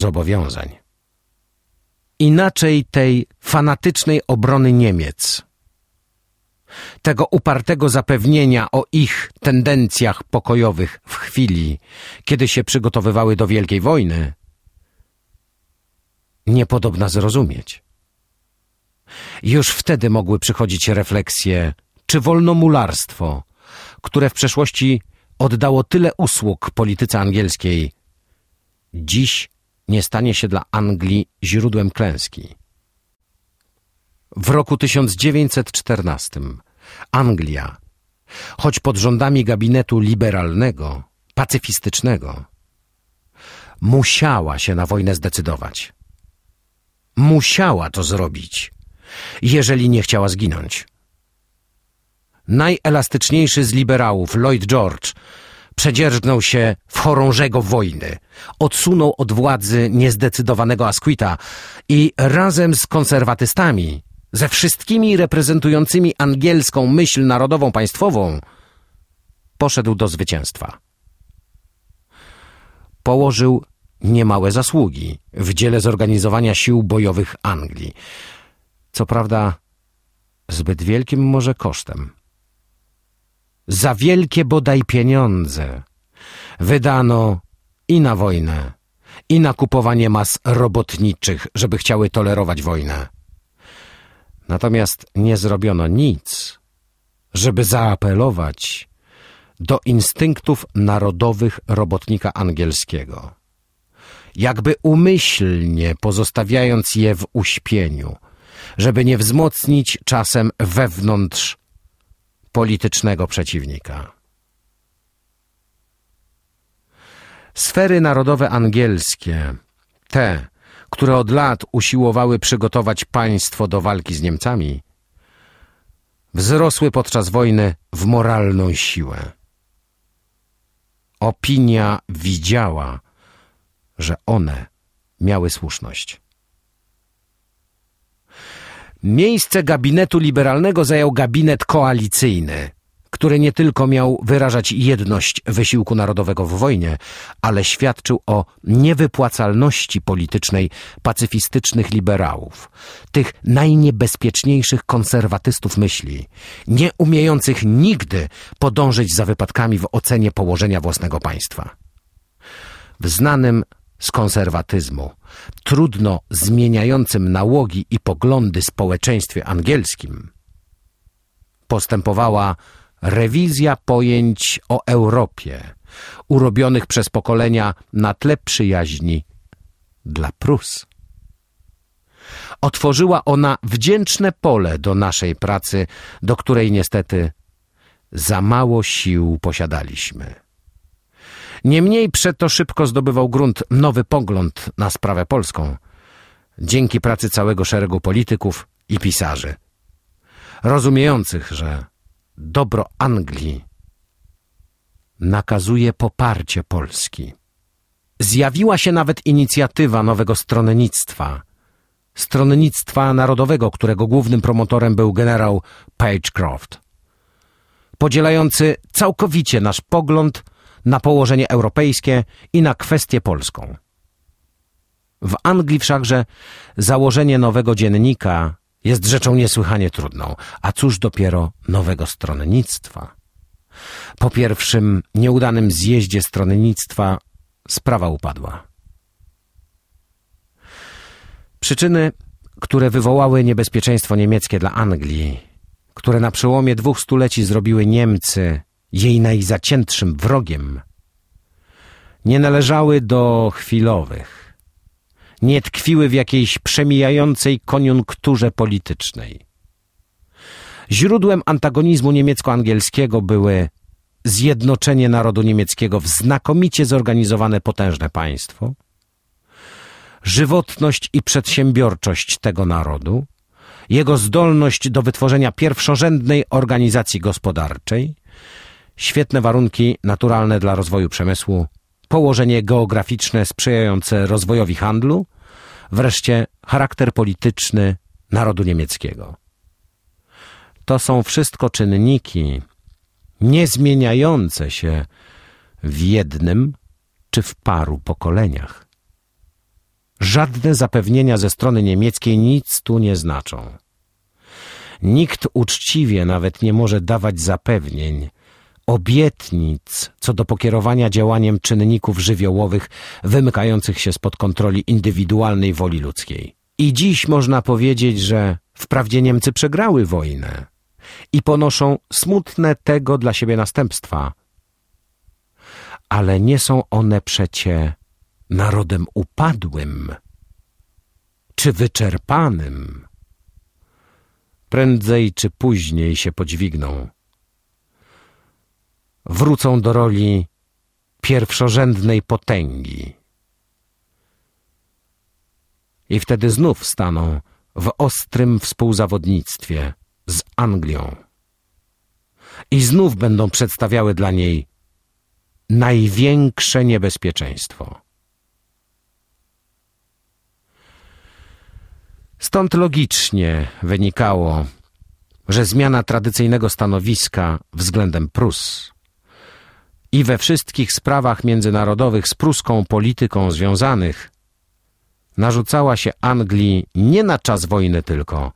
zobowiązań. Inaczej tej fanatycznej obrony Niemiec, tego upartego zapewnienia o ich tendencjach pokojowych w chwili, kiedy się przygotowywały do Wielkiej Wojny, niepodobna zrozumieć. Już wtedy mogły przychodzić refleksje, czy wolnomularstwo, które w przeszłości oddało tyle usług polityce angielskiej, dziś nie stanie się dla Anglii źródłem klęski. W roku 1914 Anglia, choć pod rządami gabinetu liberalnego, pacyfistycznego, musiała się na wojnę zdecydować. Musiała to zrobić, jeżeli nie chciała zginąć. Najelastyczniejszy z liberałów, Lloyd George, Przedzierżnął się w chorążego wojny. Odsunął od władzy niezdecydowanego Asquita i razem z konserwatystami, ze wszystkimi reprezentującymi angielską myśl narodową państwową, poszedł do zwycięstwa. Położył niemałe zasługi w dziele zorganizowania sił bojowych Anglii. Co prawda, zbyt wielkim może kosztem za wielkie bodaj pieniądze wydano i na wojnę, i na kupowanie mas robotniczych, żeby chciały tolerować wojnę. Natomiast nie zrobiono nic, żeby zaapelować do instynktów narodowych robotnika angielskiego. Jakby umyślnie pozostawiając je w uśpieniu, żeby nie wzmocnić czasem wewnątrz politycznego przeciwnika. Sfery narodowe angielskie, te, które od lat usiłowały przygotować państwo do walki z Niemcami, wzrosły podczas wojny w moralną siłę. Opinia widziała, że one miały słuszność. Miejsce gabinetu liberalnego zajął gabinet koalicyjny, który nie tylko miał wyrażać jedność wysiłku narodowego w wojnie, ale świadczył o niewypłacalności politycznej pacyfistycznych liberałów, tych najniebezpieczniejszych konserwatystów myśli, nie umiejących nigdy podążyć za wypadkami w ocenie położenia własnego państwa. W znanym z konserwatyzmu, trudno zmieniającym nałogi i poglądy społeczeństwie angielskim, postępowała rewizja pojęć o Europie, urobionych przez pokolenia na tle przyjaźni dla Prus. Otworzyła ona wdzięczne pole do naszej pracy, do której niestety za mało sił posiadaliśmy. Niemniej przeto szybko zdobywał grunt nowy pogląd na sprawę polską, dzięki pracy całego szeregu polityków i pisarzy, rozumiejących, że dobro Anglii nakazuje poparcie Polski. Zjawiła się nawet inicjatywa nowego stronnictwa, stronnictwa narodowego, którego głównym promotorem był generał Pagecroft, podzielający całkowicie nasz pogląd na położenie europejskie i na kwestię polską. W Anglii wszakże założenie nowego dziennika jest rzeczą niesłychanie trudną, a cóż dopiero nowego stronnictwa. Po pierwszym nieudanym zjeździe stronnictwa sprawa upadła. Przyczyny, które wywołały niebezpieczeństwo niemieckie dla Anglii, które na przełomie dwóch stuleci zrobiły Niemcy jej najzaciętszym wrogiem, nie należały do chwilowych, nie tkwiły w jakiejś przemijającej koniunkturze politycznej. Źródłem antagonizmu niemiecko-angielskiego były zjednoczenie narodu niemieckiego w znakomicie zorganizowane potężne państwo, żywotność i przedsiębiorczość tego narodu, jego zdolność do wytworzenia pierwszorzędnej organizacji gospodarczej, świetne warunki naturalne dla rozwoju przemysłu, położenie geograficzne sprzyjające rozwojowi handlu, wreszcie charakter polityczny narodu niemieckiego. To są wszystko czynniki niezmieniające się w jednym czy w paru pokoleniach. żadne zapewnienia ze strony niemieckiej nic tu nie znaczą. Nikt uczciwie nawet nie może dawać zapewnień, obietnic co do pokierowania działaniem czynników żywiołowych wymykających się spod kontroli indywidualnej woli ludzkiej. I dziś można powiedzieć, że wprawdzie Niemcy przegrały wojnę i ponoszą smutne tego dla siebie następstwa, ale nie są one przecie narodem upadłym czy wyczerpanym. Prędzej czy później się podźwigną. Wrócą do roli pierwszorzędnej potęgi. I wtedy znów staną w ostrym współzawodnictwie z Anglią. I znów będą przedstawiały dla niej największe niebezpieczeństwo. Stąd logicznie wynikało, że zmiana tradycyjnego stanowiska względem Prus i we wszystkich sprawach międzynarodowych z pruską polityką związanych narzucała się Anglii nie na czas wojny tylko,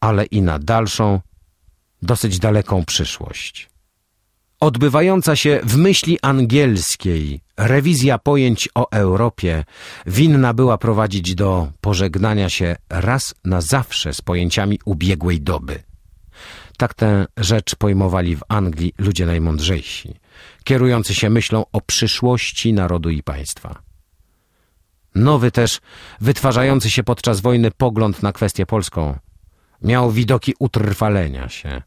ale i na dalszą, dosyć daleką przyszłość. Odbywająca się w myśli angielskiej rewizja pojęć o Europie winna była prowadzić do pożegnania się raz na zawsze z pojęciami ubiegłej doby. Tak tę rzecz pojmowali w Anglii ludzie najmądrzejsi, kierujący się myślą o przyszłości narodu i państwa. Nowy też, wytwarzający się podczas wojny pogląd na kwestię polską, miał widoki utrwalenia się,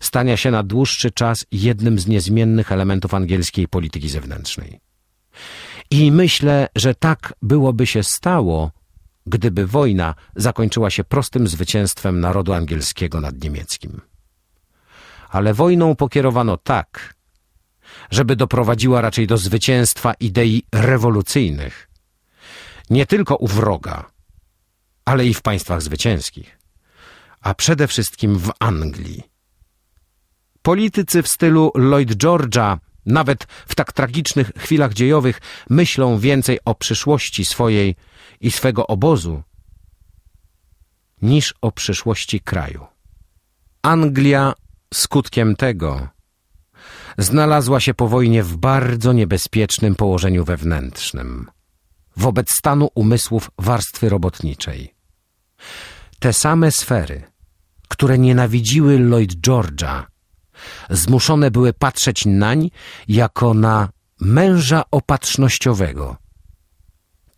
stania się na dłuższy czas jednym z niezmiennych elementów angielskiej polityki zewnętrznej. I myślę, że tak byłoby się stało, gdyby wojna zakończyła się prostym zwycięstwem narodu angielskiego nad niemieckim. Ale wojną pokierowano tak, żeby doprowadziła raczej do zwycięstwa idei rewolucyjnych, nie tylko u wroga, ale i w państwach zwycięskich, a przede wszystkim w Anglii. Politycy w stylu Lloyd George'a, nawet w tak tragicznych chwilach dziejowych, myślą więcej o przyszłości swojej i swego obozu niż o przyszłości kraju. Anglia skutkiem tego znalazła się po wojnie w bardzo niebezpiecznym położeniu wewnętrznym wobec stanu umysłów warstwy robotniczej. Te same sfery, które nienawidziły Lloyd George'a, zmuszone były patrzeć nań jako na męża opatrznościowego.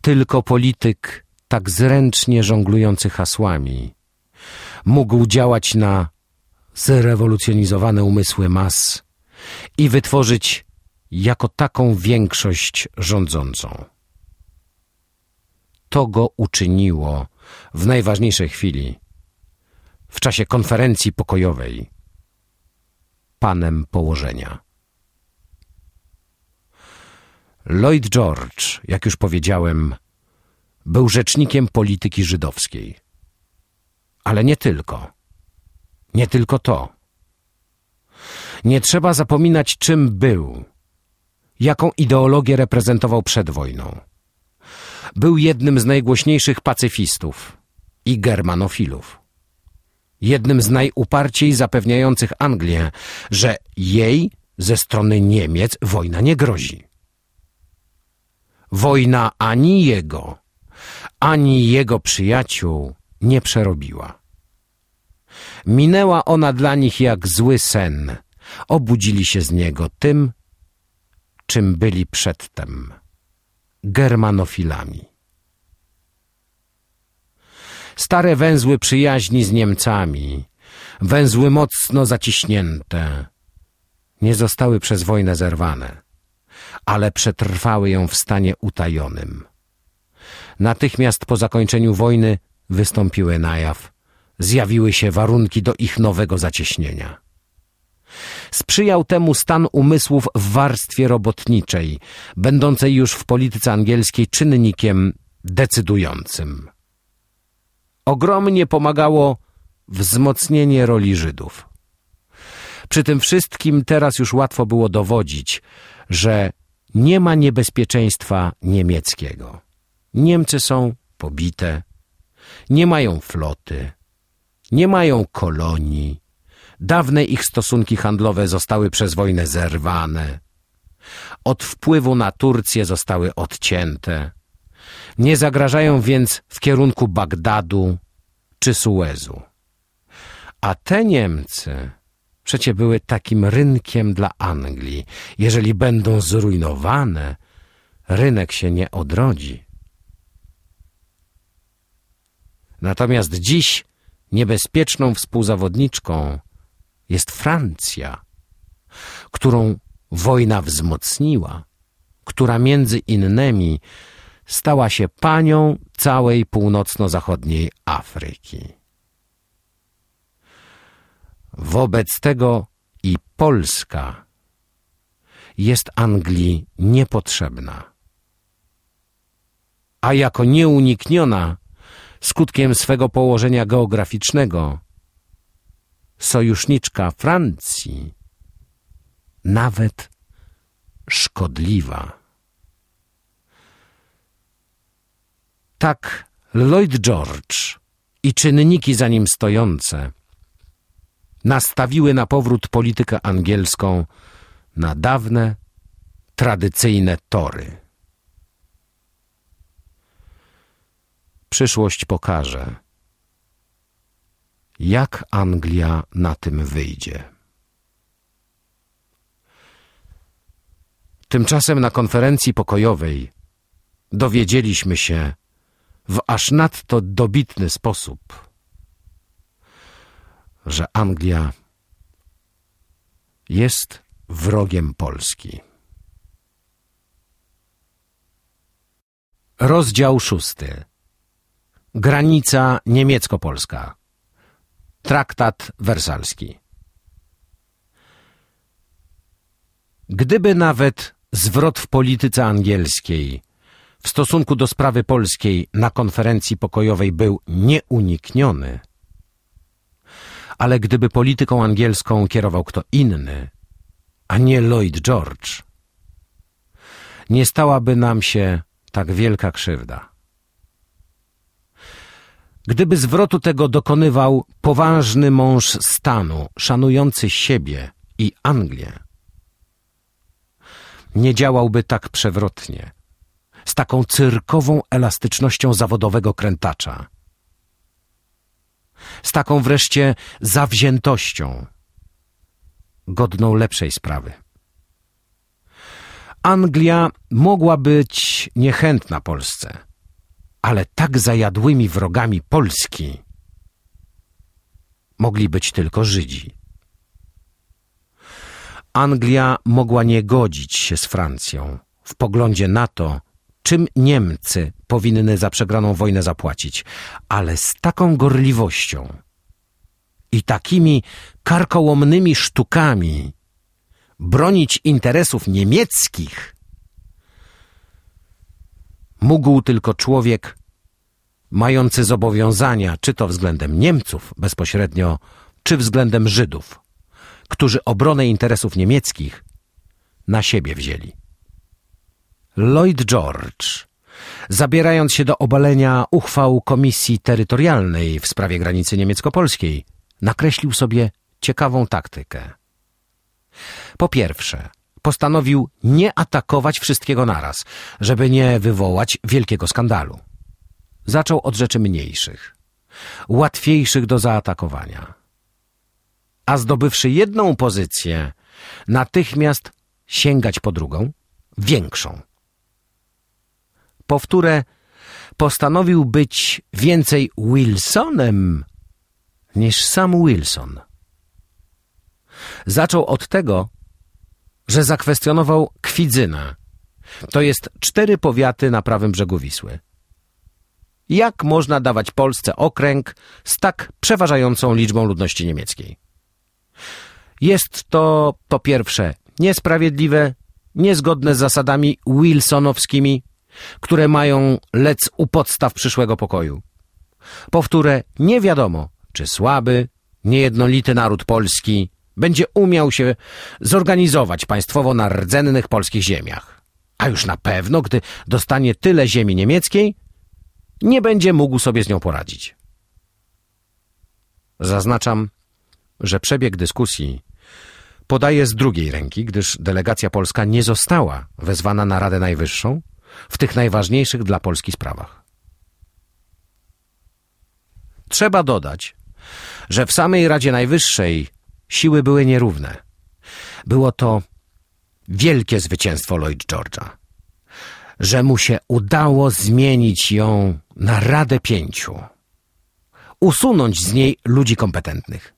Tylko polityk tak zręcznie żonglujący hasłami mógł działać na zrewolucjonizowane umysły mas i wytworzyć jako taką większość rządzącą. To go uczyniło w najważniejszej chwili, w czasie konferencji pokojowej, panem położenia. Lloyd George, jak już powiedziałem, był rzecznikiem polityki żydowskiej. Ale nie tylko. Nie tylko to. Nie trzeba zapominać, czym był, jaką ideologię reprezentował przed wojną. Był jednym z najgłośniejszych pacyfistów i germanofilów jednym z najuparciej zapewniających Anglię, że jej ze strony Niemiec wojna nie grozi. Wojna ani jego, ani jego przyjaciół nie przerobiła. Minęła ona dla nich jak zły sen. Obudzili się z niego tym, czym byli przedtem germanofilami. Stare węzły przyjaźni z Niemcami, węzły mocno zaciśnięte, nie zostały przez wojnę zerwane, ale przetrwały ją w stanie utajonym. Natychmiast po zakończeniu wojny wystąpiły na jaw, zjawiły się warunki do ich nowego zacieśnienia. Sprzyjał temu stan umysłów w warstwie robotniczej, będącej już w polityce angielskiej czynnikiem decydującym. Ogromnie pomagało wzmocnienie roli Żydów. Przy tym wszystkim teraz już łatwo było dowodzić, że nie ma niebezpieczeństwa niemieckiego. Niemcy są pobite, nie mają floty, nie mają kolonii, dawne ich stosunki handlowe zostały przez wojnę zerwane, od wpływu na Turcję zostały odcięte, nie zagrażają więc w kierunku Bagdadu czy Suezu. A te Niemcy przecie były takim rynkiem dla Anglii. Jeżeli będą zrujnowane, rynek się nie odrodzi. Natomiast dziś niebezpieczną współzawodniczką jest Francja, którą wojna wzmocniła, która między innymi stała się panią całej północno-zachodniej Afryki. Wobec tego i Polska jest Anglii niepotrzebna. A jako nieunikniona skutkiem swego położenia geograficznego sojuszniczka Francji nawet szkodliwa. Tak Lloyd George i czynniki za nim stojące nastawiły na powrót politykę angielską na dawne, tradycyjne tory. Przyszłość pokaże, jak Anglia na tym wyjdzie. Tymczasem na konferencji pokojowej dowiedzieliśmy się w aż nadto dobitny sposób, że Anglia jest wrogiem Polski. Rozdział szósty. Granica niemiecko-polska. Traktat wersalski. Gdyby nawet zwrot w polityce angielskiej w stosunku do sprawy polskiej na konferencji pokojowej był nieunikniony, ale gdyby polityką angielską kierował kto inny, a nie Lloyd George, nie stałaby nam się tak wielka krzywda. Gdyby zwrotu tego dokonywał poważny mąż stanu, szanujący siebie i Anglię, nie działałby tak przewrotnie, z taką cyrkową elastycznością zawodowego krętacza, z taką wreszcie zawziętością, godną lepszej sprawy. Anglia mogła być niechętna Polsce, ale tak zajadłymi wrogami Polski mogli być tylko Żydzi. Anglia mogła nie godzić się z Francją w poglądzie na to, czym Niemcy powinny za przegraną wojnę zapłacić, ale z taką gorliwością i takimi karkołomnymi sztukami bronić interesów niemieckich mógł tylko człowiek mający zobowiązania, czy to względem Niemców bezpośrednio, czy względem Żydów, którzy obronę interesów niemieckich na siebie wzięli. Lloyd George, zabierając się do obalenia uchwał Komisji Terytorialnej w sprawie granicy niemiecko-polskiej, nakreślił sobie ciekawą taktykę. Po pierwsze, postanowił nie atakować wszystkiego naraz, żeby nie wywołać wielkiego skandalu. Zaczął od rzeczy mniejszych, łatwiejszych do zaatakowania. A zdobywszy jedną pozycję, natychmiast sięgać po drugą, większą. Powtórę, postanowił być więcej Wilsonem niż sam Wilson. Zaczął od tego, że zakwestionował Kwidzynę. To jest cztery powiaty na prawym brzegu Wisły. Jak można dawać Polsce okręg z tak przeważającą liczbą ludności niemieckiej? Jest to, po pierwsze, niesprawiedliwe, niezgodne z zasadami wilsonowskimi, które mają lec u podstaw przyszłego pokoju. Powtórę, nie wiadomo, czy słaby, niejednolity naród polski będzie umiał się zorganizować państwowo na rdzennych polskich ziemiach. A już na pewno, gdy dostanie tyle ziemi niemieckiej, nie będzie mógł sobie z nią poradzić. Zaznaczam, że przebieg dyskusji podaję z drugiej ręki, gdyż delegacja polska nie została wezwana na Radę Najwyższą w tych najważniejszych dla Polski sprawach. Trzeba dodać, że w samej Radzie Najwyższej siły były nierówne. Było to wielkie zwycięstwo Lloyd George'a, że mu się udało zmienić ją na Radę Pięciu, usunąć z niej ludzi kompetentnych.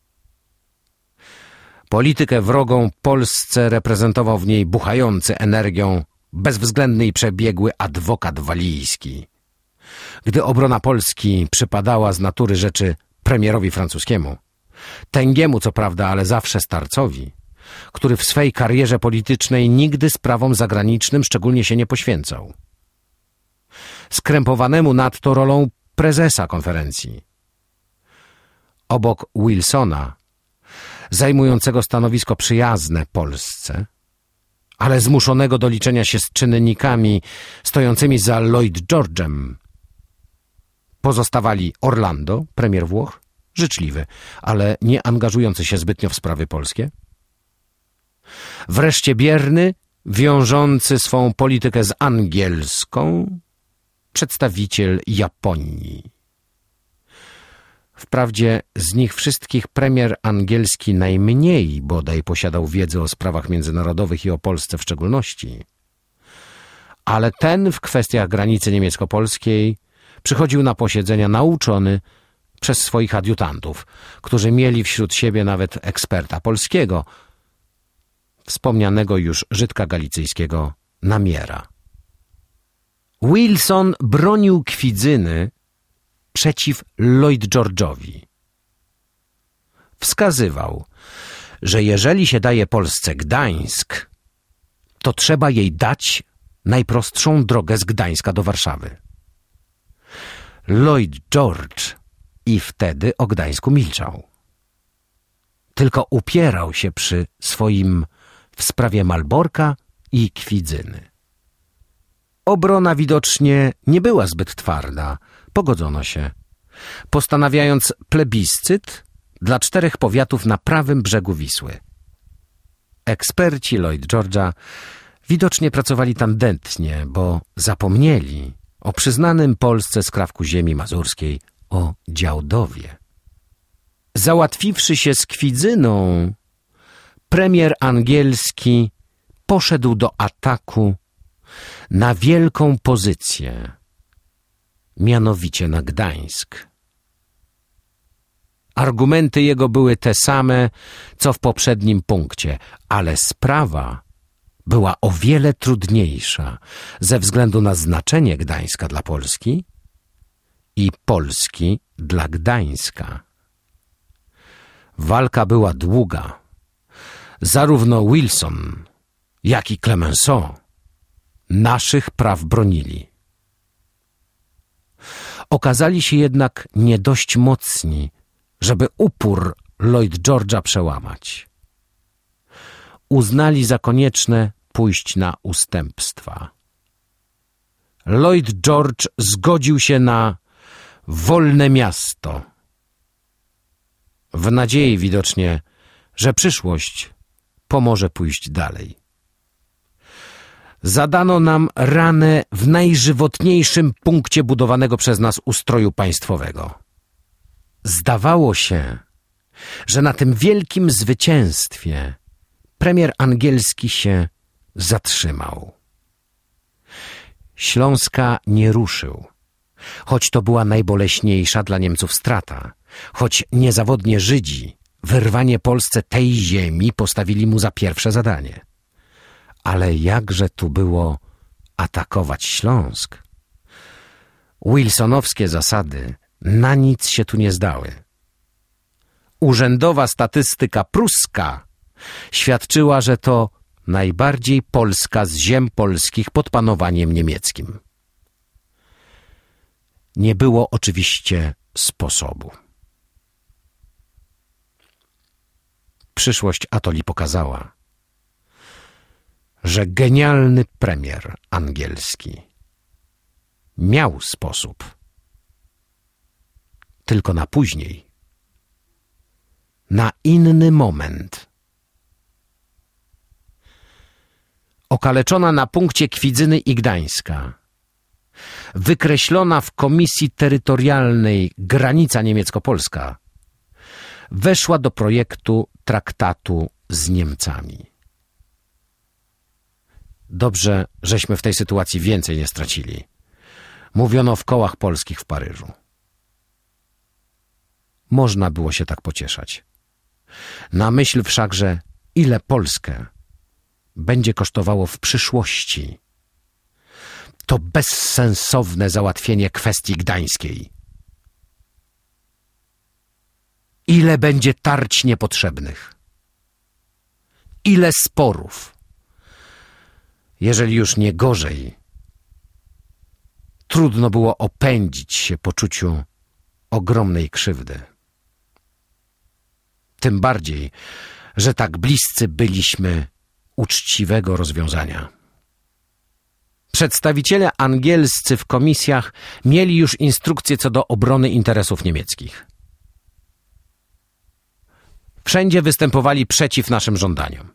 Politykę wrogą Polsce reprezentował w niej buchający energią bezwzględny i przebiegły adwokat walijski. Gdy obrona Polski przypadała z natury rzeczy premierowi francuskiemu, tęgiemu co prawda, ale zawsze starcowi, który w swej karierze politycznej nigdy sprawom zagranicznym szczególnie się nie poświęcał. Skrępowanemu nadto rolą prezesa konferencji. Obok Wilsona, zajmującego stanowisko przyjazne Polsce, ale zmuszonego do liczenia się z czynnikami stojącymi za Lloyd George'em, pozostawali Orlando, premier Włoch, życzliwy, ale nie angażujący się zbytnio w sprawy polskie, wreszcie bierny, wiążący swą politykę z angielską, przedstawiciel Japonii. Wprawdzie z nich wszystkich premier angielski najmniej bodaj posiadał wiedzę o sprawach międzynarodowych i o Polsce w szczególności. Ale ten w kwestiach granicy niemiecko-polskiej przychodził na posiedzenia nauczony przez swoich adiutantów, którzy mieli wśród siebie nawet eksperta polskiego, wspomnianego już Żydka Galicyjskiego Namiera. Wilson bronił kwidzyny przeciw Lloyd George'owi. Wskazywał, że jeżeli się daje Polsce Gdańsk, to trzeba jej dać najprostszą drogę z Gdańska do Warszawy. Lloyd George i wtedy o Gdańsku milczał. Tylko upierał się przy swoim w sprawie Malborka i Kwidzyny. Obrona widocznie nie była zbyt twarda, pogodzono się, postanawiając plebiscyt dla czterech powiatów na prawym brzegu Wisły. Eksperci Lloyd George'a widocznie pracowali tandetnie, bo zapomnieli o przyznanym Polsce skrawku ziemi mazurskiej, o Działdowie. Załatwiwszy się z Kwidzyną, premier angielski poszedł do ataku na wielką pozycję, mianowicie na Gdańsk. Argumenty jego były te same, co w poprzednim punkcie, ale sprawa była o wiele trudniejsza ze względu na znaczenie Gdańska dla Polski i Polski dla Gdańska. Walka była długa. Zarówno Wilson, jak i Clemenceau naszych praw bronili. Okazali się jednak nie dość mocni, żeby upór Lloyd George'a przełamać. Uznali za konieczne pójść na ustępstwa. Lloyd George zgodził się na wolne miasto. W nadziei widocznie, że przyszłość pomoże pójść dalej. Zadano nam ranę w najżywotniejszym punkcie budowanego przez nas ustroju państwowego. Zdawało się, że na tym wielkim zwycięstwie premier angielski się zatrzymał. Śląska nie ruszył, choć to była najboleśniejsza dla Niemców strata, choć niezawodnie Żydzi wyrwanie Polsce tej ziemi postawili mu za pierwsze zadanie. Ale jakże tu było atakować Śląsk? Wilsonowskie zasady na nic się tu nie zdały. Urzędowa statystyka pruska świadczyła, że to najbardziej Polska z ziem polskich pod panowaniem niemieckim. Nie było oczywiście sposobu. Przyszłość Atoli pokazała, że genialny premier angielski miał sposób tylko na później. Na inny moment. Okaleczona na punkcie Kwidzyny i Gdańska. Wykreślona w komisji terytorialnej granica niemiecko-polska weszła do projektu traktatu z Niemcami. Dobrze, żeśmy w tej sytuacji więcej nie stracili. Mówiono w kołach polskich w Paryżu. Można było się tak pocieszać. Na myśl wszakże, ile Polskę będzie kosztowało w przyszłości to bezsensowne załatwienie kwestii gdańskiej. Ile będzie tarć niepotrzebnych? Ile sporów? Jeżeli już nie gorzej, trudno było opędzić się poczuciu ogromnej krzywdy. Tym bardziej, że tak bliscy byliśmy uczciwego rozwiązania. Przedstawiciele angielscy w komisjach mieli już instrukcje co do obrony interesów niemieckich. Wszędzie występowali przeciw naszym żądaniom.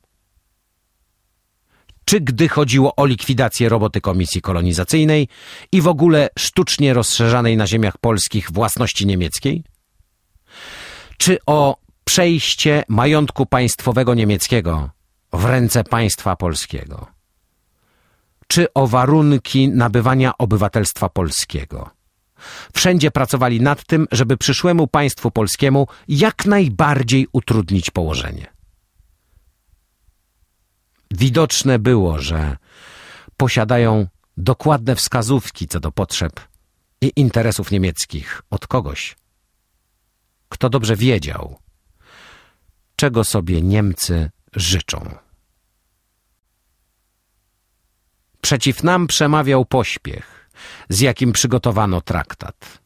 Czy gdy chodziło o likwidację roboty Komisji Kolonizacyjnej i w ogóle sztucznie rozszerzanej na ziemiach polskich własności niemieckiej? Czy o przejście majątku państwowego niemieckiego w ręce państwa polskiego? Czy o warunki nabywania obywatelstwa polskiego? Wszędzie pracowali nad tym, żeby przyszłemu państwu polskiemu jak najbardziej utrudnić położenie. Widoczne było, że posiadają dokładne wskazówki co do potrzeb i interesów niemieckich od kogoś, kto dobrze wiedział, czego sobie Niemcy życzą. Przeciw nam przemawiał pośpiech, z jakim przygotowano traktat.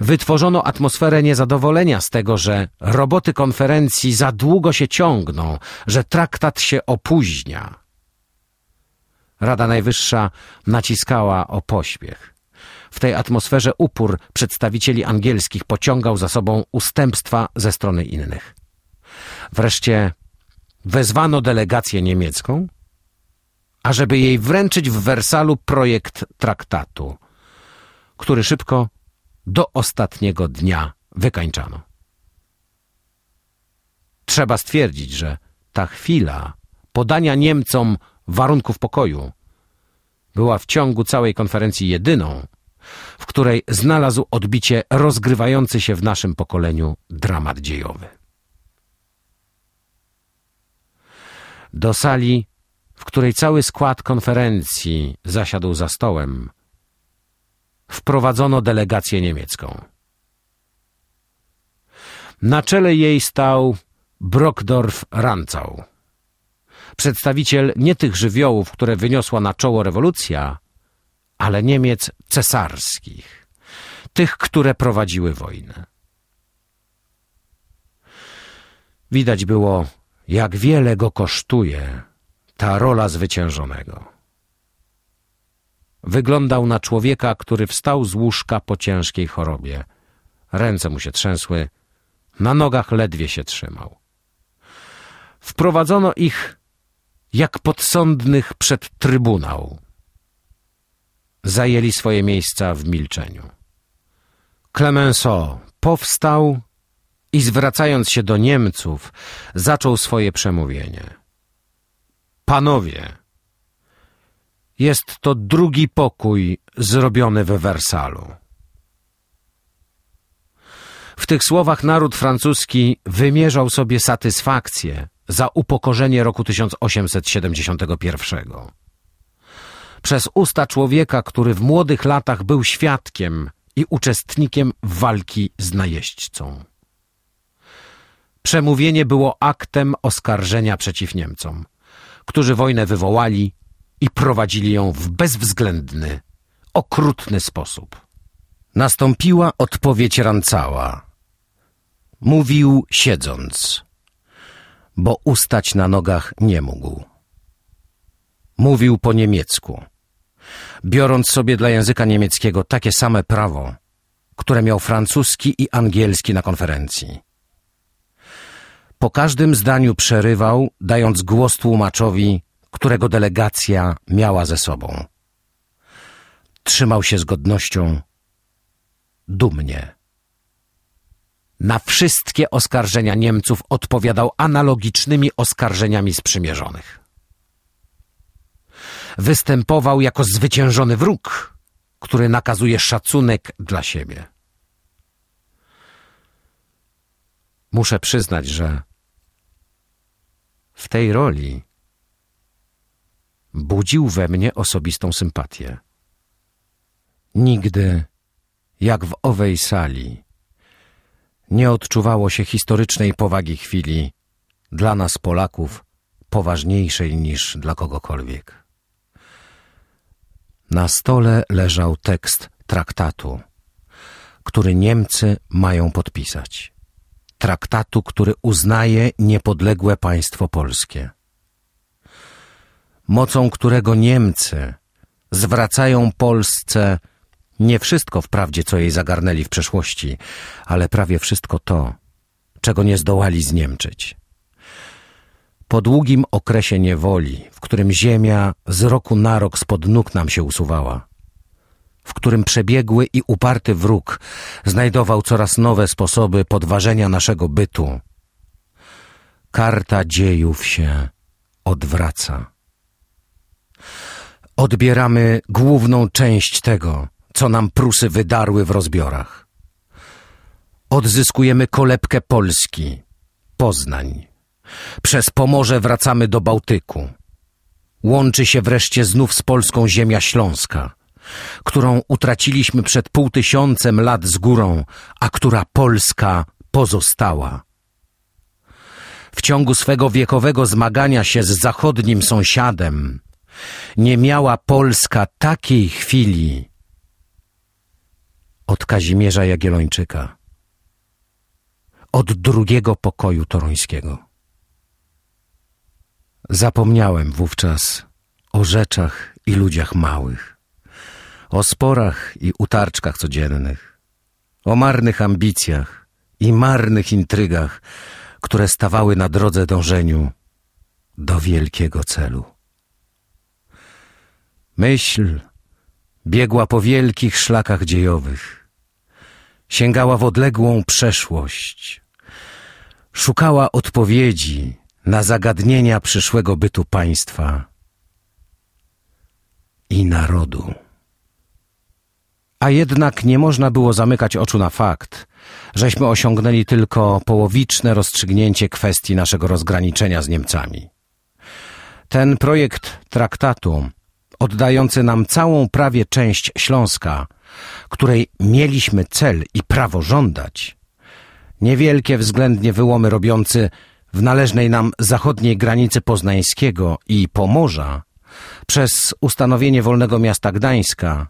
Wytworzono atmosferę niezadowolenia z tego, że roboty konferencji za długo się ciągną, że traktat się opóźnia. Rada Najwyższa naciskała o pośpiech. W tej atmosferze upór przedstawicieli angielskich pociągał za sobą ustępstwa ze strony innych. Wreszcie wezwano delegację niemiecką, ażeby jej wręczyć w Wersalu projekt traktatu, który szybko do ostatniego dnia wykańczano. Trzeba stwierdzić, że ta chwila podania Niemcom warunków pokoju była w ciągu całej konferencji jedyną, w której znalazł odbicie rozgrywający się w naszym pokoleniu dramat dziejowy. Do sali, w której cały skład konferencji zasiadł za stołem, wprowadzono delegację niemiecką. Na czele jej stał Brockdorf Rantzau, przedstawiciel nie tych żywiołów, które wyniosła na czoło rewolucja, ale Niemiec cesarskich, tych, które prowadziły wojnę. Widać było, jak wiele go kosztuje ta rola zwyciężonego. Wyglądał na człowieka, który wstał z łóżka po ciężkiej chorobie. Ręce mu się trzęsły, na nogach ledwie się trzymał. Wprowadzono ich jak podsądnych przed trybunał. Zajęli swoje miejsca w milczeniu. Clemenceau powstał i zwracając się do Niemców, zaczął swoje przemówienie. Panowie, jest to drugi pokój zrobiony we Wersalu. W tych słowach naród francuski wymierzał sobie satysfakcję za upokorzenie roku 1871. Przez usta człowieka, który w młodych latach był świadkiem i uczestnikiem walki z najeźdźcą. Przemówienie było aktem oskarżenia przeciw Niemcom, którzy wojnę wywołali i prowadzili ją w bezwzględny, okrutny sposób. Nastąpiła odpowiedź Rancała. Mówił siedząc, bo ustać na nogach nie mógł. Mówił po niemiecku, biorąc sobie dla języka niemieckiego takie same prawo, które miał francuski i angielski na konferencji. Po każdym zdaniu przerywał, dając głos tłumaczowi, którego delegacja miała ze sobą. Trzymał się z godnością, dumnie. Na wszystkie oskarżenia Niemców odpowiadał analogicznymi oskarżeniami sprzymierzonych. Występował jako zwyciężony wróg, który nakazuje szacunek dla siebie. Muszę przyznać, że w tej roli budził we mnie osobistą sympatię. Nigdy, jak w owej sali, nie odczuwało się historycznej powagi chwili dla nas Polaków poważniejszej niż dla kogokolwiek. Na stole leżał tekst traktatu, który Niemcy mają podpisać. Traktatu, który uznaje niepodległe państwo polskie. Mocą którego Niemcy zwracają Polsce nie wszystko wprawdzie, co jej zagarnęli w przeszłości, ale prawie wszystko to, czego nie zdołali zniemczyć. Po długim okresie niewoli, w którym ziemia z roku na rok spod nóg nam się usuwała, w którym przebiegły i uparty wróg znajdował coraz nowe sposoby podważenia naszego bytu, karta dziejów się odwraca. Odbieramy główną część tego, co nam Prusy wydarły w rozbiorach. Odzyskujemy kolebkę Polski, Poznań. Przez Pomorze wracamy do Bałtyku. Łączy się wreszcie znów z Polską ziemia śląska, którą utraciliśmy przed półtysiącem lat z górą, a która Polska pozostała. W ciągu swego wiekowego zmagania się z zachodnim sąsiadem nie miała Polska takiej chwili, od Kazimierza Jagiellończyka, od drugiego pokoju toruńskiego. Zapomniałem wówczas o rzeczach i ludziach małych, o sporach i utarczkach codziennych, o marnych ambicjach i marnych intrygach, które stawały na drodze dążeniu do wielkiego celu. Myśl biegła po wielkich szlakach dziejowych, sięgała w odległą przeszłość, szukała odpowiedzi na zagadnienia przyszłego bytu państwa i narodu. A jednak nie można było zamykać oczu na fakt, żeśmy osiągnęli tylko połowiczne rozstrzygnięcie kwestii naszego rozgraniczenia z Niemcami. Ten projekt traktatu, oddający nam całą prawie część Śląska, której mieliśmy cel i prawo żądać, niewielkie względnie wyłomy robiący w należnej nam zachodniej granicy Poznańskiego i Pomorza, przez ustanowienie wolnego miasta Gdańska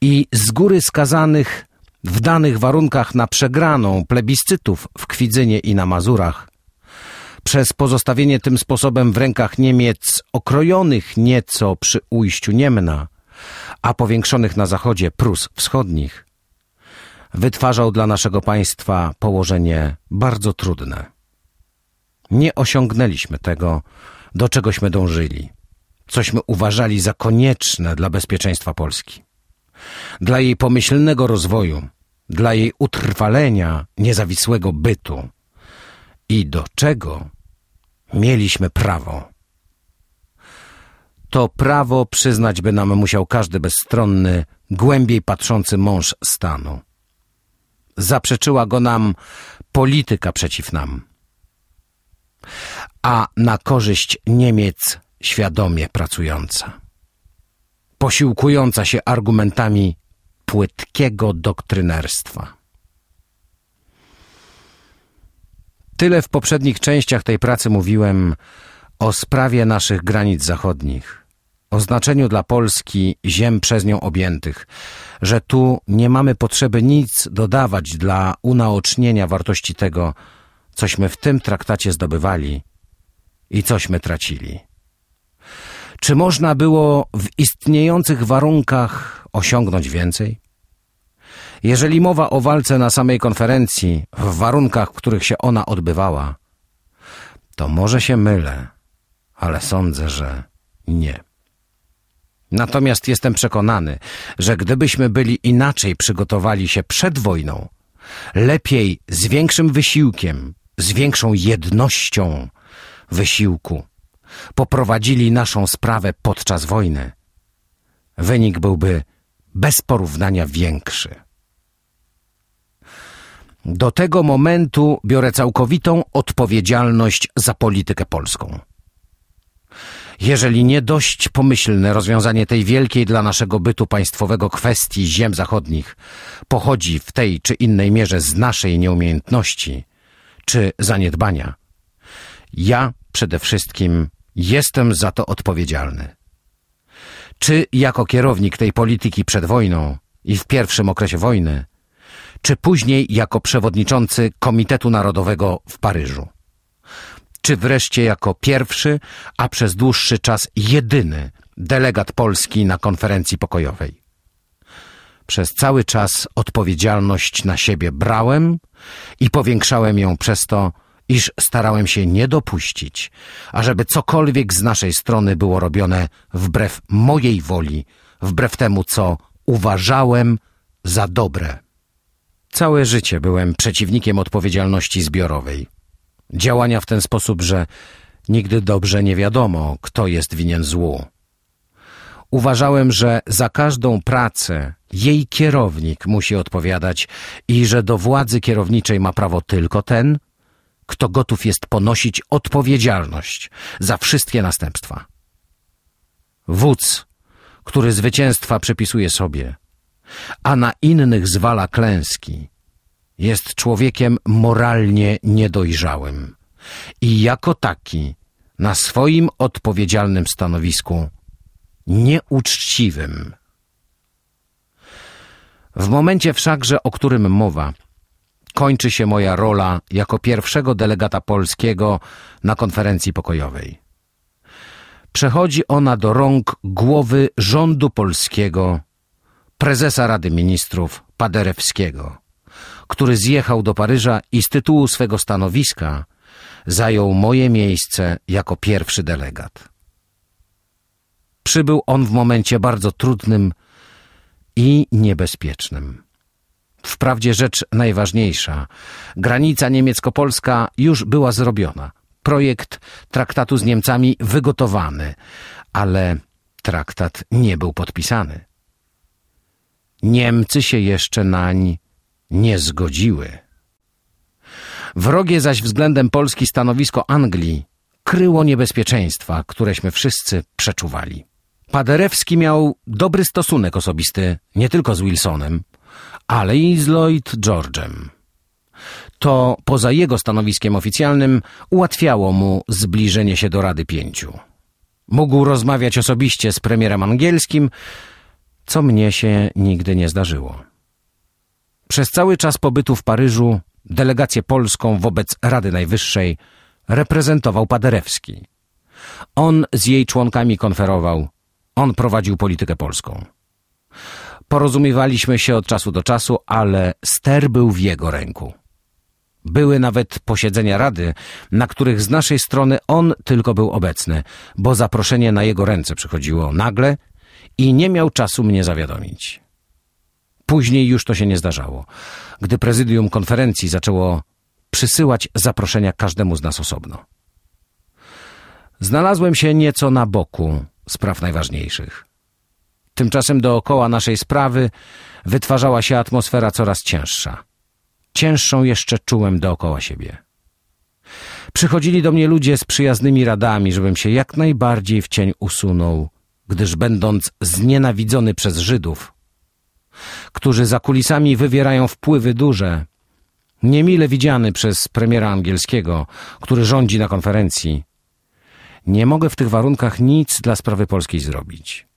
i z góry skazanych w danych warunkach na przegraną plebiscytów w Kwidzynie i na Mazurach, przez pozostawienie tym sposobem w rękach Niemiec okrojonych nieco przy ujściu Niemna, a powiększonych na zachodzie Prus Wschodnich, wytwarzał dla naszego państwa położenie bardzo trudne. Nie osiągnęliśmy tego, do czegośmy dążyli, cośmy uważali za konieczne dla bezpieczeństwa Polski, dla jej pomyślnego rozwoju, dla jej utrwalenia niezawisłego bytu i do czego mieliśmy prawo. To prawo przyznać by nam musiał każdy bezstronny, głębiej patrzący mąż stanu. Zaprzeczyła go nam polityka przeciw nam, a na korzyść Niemiec świadomie pracująca, posiłkująca się argumentami płytkiego doktrynerstwa. Tyle w poprzednich częściach tej pracy mówiłem o sprawie naszych granic zachodnich, o znaczeniu dla Polski ziem przez nią objętych, że tu nie mamy potrzeby nic dodawać dla unaocznienia wartości tego, cośmy w tym traktacie zdobywali i cośmy tracili. Czy można było w istniejących warunkach osiągnąć więcej? Jeżeli mowa o walce na samej konferencji, w warunkach, w których się ona odbywała, to może się mylę, ale sądzę, że nie. Natomiast jestem przekonany, że gdybyśmy byli inaczej przygotowali się przed wojną, lepiej, z większym wysiłkiem, z większą jednością wysiłku, poprowadzili naszą sprawę podczas wojny, wynik byłby bez porównania większy. Do tego momentu biorę całkowitą odpowiedzialność za politykę polską. Jeżeli nie dość pomyślne rozwiązanie tej wielkiej dla naszego bytu państwowego kwestii ziem zachodnich pochodzi w tej czy innej mierze z naszej nieumiejętności czy zaniedbania, ja przede wszystkim jestem za to odpowiedzialny. Czy jako kierownik tej polityki przed wojną i w pierwszym okresie wojny, czy później jako przewodniczący Komitetu Narodowego w Paryżu czy wreszcie jako pierwszy, a przez dłuższy czas jedyny delegat Polski na konferencji pokojowej. Przez cały czas odpowiedzialność na siebie brałem i powiększałem ją przez to, iż starałem się nie dopuścić, ażeby cokolwiek z naszej strony było robione wbrew mojej woli, wbrew temu, co uważałem za dobre. Całe życie byłem przeciwnikiem odpowiedzialności zbiorowej działania w ten sposób, że nigdy dobrze nie wiadomo, kto jest winien złu. Uważałem, że za każdą pracę jej kierownik musi odpowiadać i że do władzy kierowniczej ma prawo tylko ten, kto gotów jest ponosić odpowiedzialność za wszystkie następstwa. Wódz, który zwycięstwa przypisuje sobie, a na innych zwala klęski, jest człowiekiem moralnie niedojrzałym i jako taki na swoim odpowiedzialnym stanowisku nieuczciwym. W momencie wszakże, o którym mowa, kończy się moja rola jako pierwszego delegata polskiego na konferencji pokojowej. Przechodzi ona do rąk głowy rządu polskiego, prezesa Rady Ministrów Paderewskiego który zjechał do Paryża i z tytułu swego stanowiska zajął moje miejsce jako pierwszy delegat. Przybył on w momencie bardzo trudnym i niebezpiecznym. Wprawdzie rzecz najważniejsza, granica niemiecko-polska już była zrobiona, projekt traktatu z Niemcami wygotowany, ale traktat nie był podpisany. Niemcy się jeszcze nań nie zgodziły. Wrogie zaś względem Polski stanowisko Anglii kryło niebezpieczeństwa, któreśmy wszyscy przeczuwali. Paderewski miał dobry stosunek osobisty nie tylko z Wilsonem, ale i z Lloyd George'em. To poza jego stanowiskiem oficjalnym ułatwiało mu zbliżenie się do Rady Pięciu. Mógł rozmawiać osobiście z premierem angielskim, co mnie się nigdy nie zdarzyło. Przez cały czas pobytu w Paryżu delegację polską wobec Rady Najwyższej reprezentował Paderewski. On z jej członkami konferował, on prowadził politykę polską. Porozumiewaliśmy się od czasu do czasu, ale ster był w jego ręku. Były nawet posiedzenia Rady, na których z naszej strony on tylko był obecny, bo zaproszenie na jego ręce przychodziło nagle i nie miał czasu mnie zawiadomić. Później już to się nie zdarzało, gdy prezydium konferencji zaczęło przysyłać zaproszenia każdemu z nas osobno. Znalazłem się nieco na boku spraw najważniejszych. Tymczasem dookoła naszej sprawy wytwarzała się atmosfera coraz cięższa. Cięższą jeszcze czułem dookoła siebie. Przychodzili do mnie ludzie z przyjaznymi radami, żebym się jak najbardziej w cień usunął, gdyż będąc znienawidzony przez Żydów, którzy za kulisami wywierają wpływy duże, niemile widziany przez premiera angielskiego, który rządzi na konferencji, nie mogę w tych warunkach nic dla sprawy polskiej zrobić.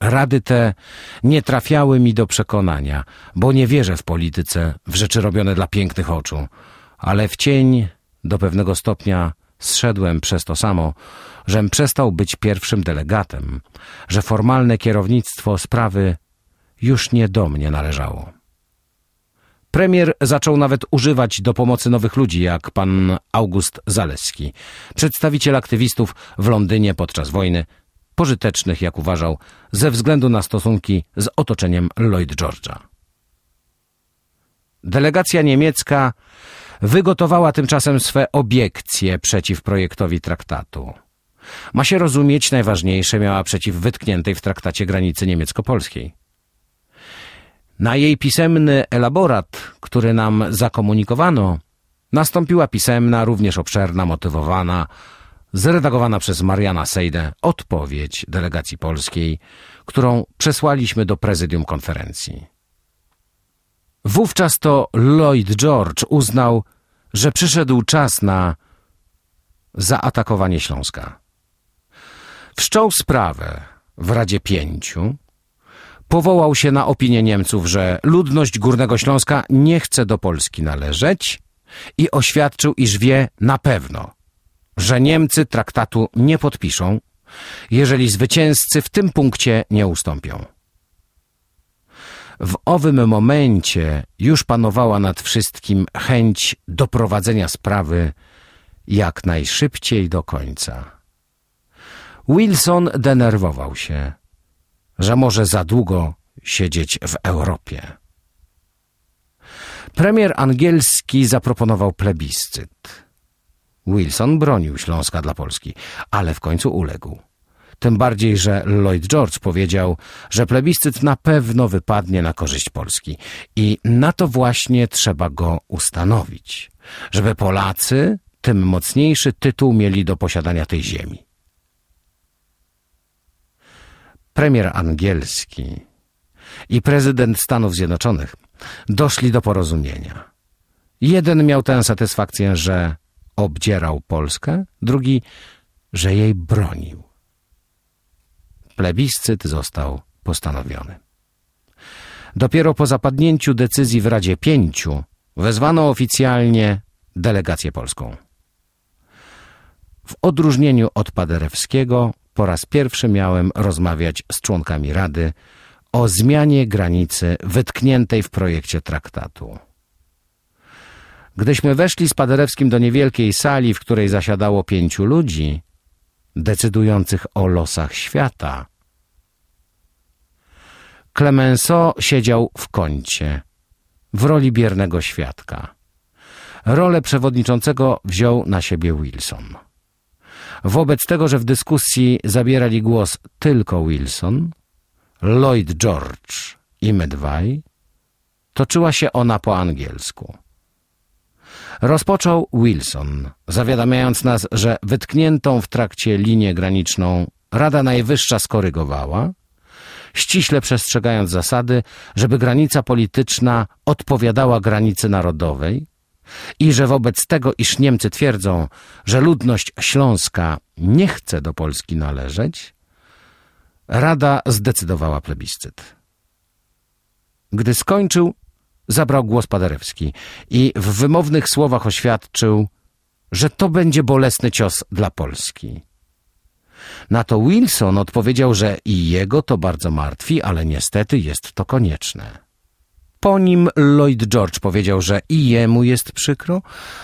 Rady te nie trafiały mi do przekonania, bo nie wierzę w polityce, w rzeczy robione dla pięknych oczu, ale w cień do pewnego stopnia zszedłem przez to samo, żem przestał być pierwszym delegatem, że formalne kierownictwo sprawy już nie do mnie należało. Premier zaczął nawet używać do pomocy nowych ludzi, jak pan August Zaleski, przedstawiciel aktywistów w Londynie podczas wojny, pożytecznych, jak uważał, ze względu na stosunki z otoczeniem Lloyd George'a. Delegacja niemiecka wygotowała tymczasem swe obiekcje przeciw projektowi traktatu. Ma się rozumieć, najważniejsze miała przeciw wytkniętej w traktacie granicy niemiecko-polskiej. Na jej pisemny elaborat, który nam zakomunikowano, nastąpiła pisemna, również obszerna, motywowana, zredagowana przez Mariana Sejdę odpowiedź delegacji polskiej, którą przesłaliśmy do prezydium konferencji. Wówczas to Lloyd George uznał, że przyszedł czas na zaatakowanie Śląska. Wszczął sprawę w Radzie Pięciu, powołał się na opinię Niemców, że ludność Górnego Śląska nie chce do Polski należeć i oświadczył, iż wie na pewno, że Niemcy traktatu nie podpiszą, jeżeli zwycięzcy w tym punkcie nie ustąpią. W owym momencie już panowała nad wszystkim chęć doprowadzenia sprawy jak najszybciej do końca. Wilson denerwował się, że może za długo siedzieć w Europie. Premier angielski zaproponował plebiscyt. Wilson bronił Śląska dla Polski, ale w końcu uległ. Tym bardziej, że Lloyd George powiedział, że plebiscyt na pewno wypadnie na korzyść Polski i na to właśnie trzeba go ustanowić, żeby Polacy tym mocniejszy tytuł mieli do posiadania tej ziemi. Premier angielski i prezydent Stanów Zjednoczonych doszli do porozumienia. Jeden miał tę satysfakcję, że obdzierał Polskę, drugi, że jej bronił. Plebiscyt został postanowiony. Dopiero po zapadnięciu decyzji w Radzie Pięciu wezwano oficjalnie delegację polską. W odróżnieniu od Paderewskiego po raz pierwszy miałem rozmawiać z członkami Rady o zmianie granicy wytkniętej w projekcie traktatu. Gdyśmy weszli z Paderewskim do niewielkiej sali, w której zasiadało pięciu ludzi, decydujących o losach świata, Clemenceau siedział w kącie, w roli biernego świadka. Rolę przewodniczącego wziął na siebie Wilson. Wobec tego, że w dyskusji zabierali głos tylko Wilson, Lloyd George i Medway, toczyła się ona po angielsku. Rozpoczął Wilson, zawiadamiając nas, że wytkniętą w trakcie linię graniczną Rada Najwyższa skorygowała, ściśle przestrzegając zasady, żeby granica polityczna odpowiadała granicy narodowej i że wobec tego, iż Niemcy twierdzą, że ludność śląska nie chce do Polski należeć, Rada zdecydowała plebiscyt. Gdy skończył, zabrał głos Paderewski i w wymownych słowach oświadczył, że to będzie bolesny cios dla Polski. Na to Wilson odpowiedział, że i jego to bardzo martwi, ale niestety jest to konieczne. Po nim Lloyd George powiedział, że i jemu jest przykro,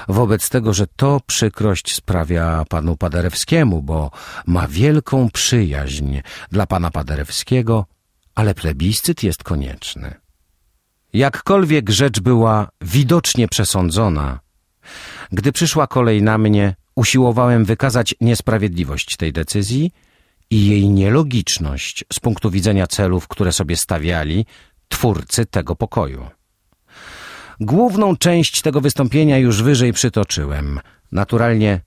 wobec tego, że to przykrość sprawia panu Paderewskiemu, bo ma wielką przyjaźń dla pana Paderewskiego, ale plebiscyt jest konieczny. Jakkolwiek rzecz była widocznie przesądzona, gdy przyszła kolej na mnie, usiłowałem wykazać niesprawiedliwość tej decyzji i jej nielogiczność z punktu widzenia celów, które sobie stawiali twórcy tego pokoju. Główną część tego wystąpienia już wyżej przytoczyłem. Naturalnie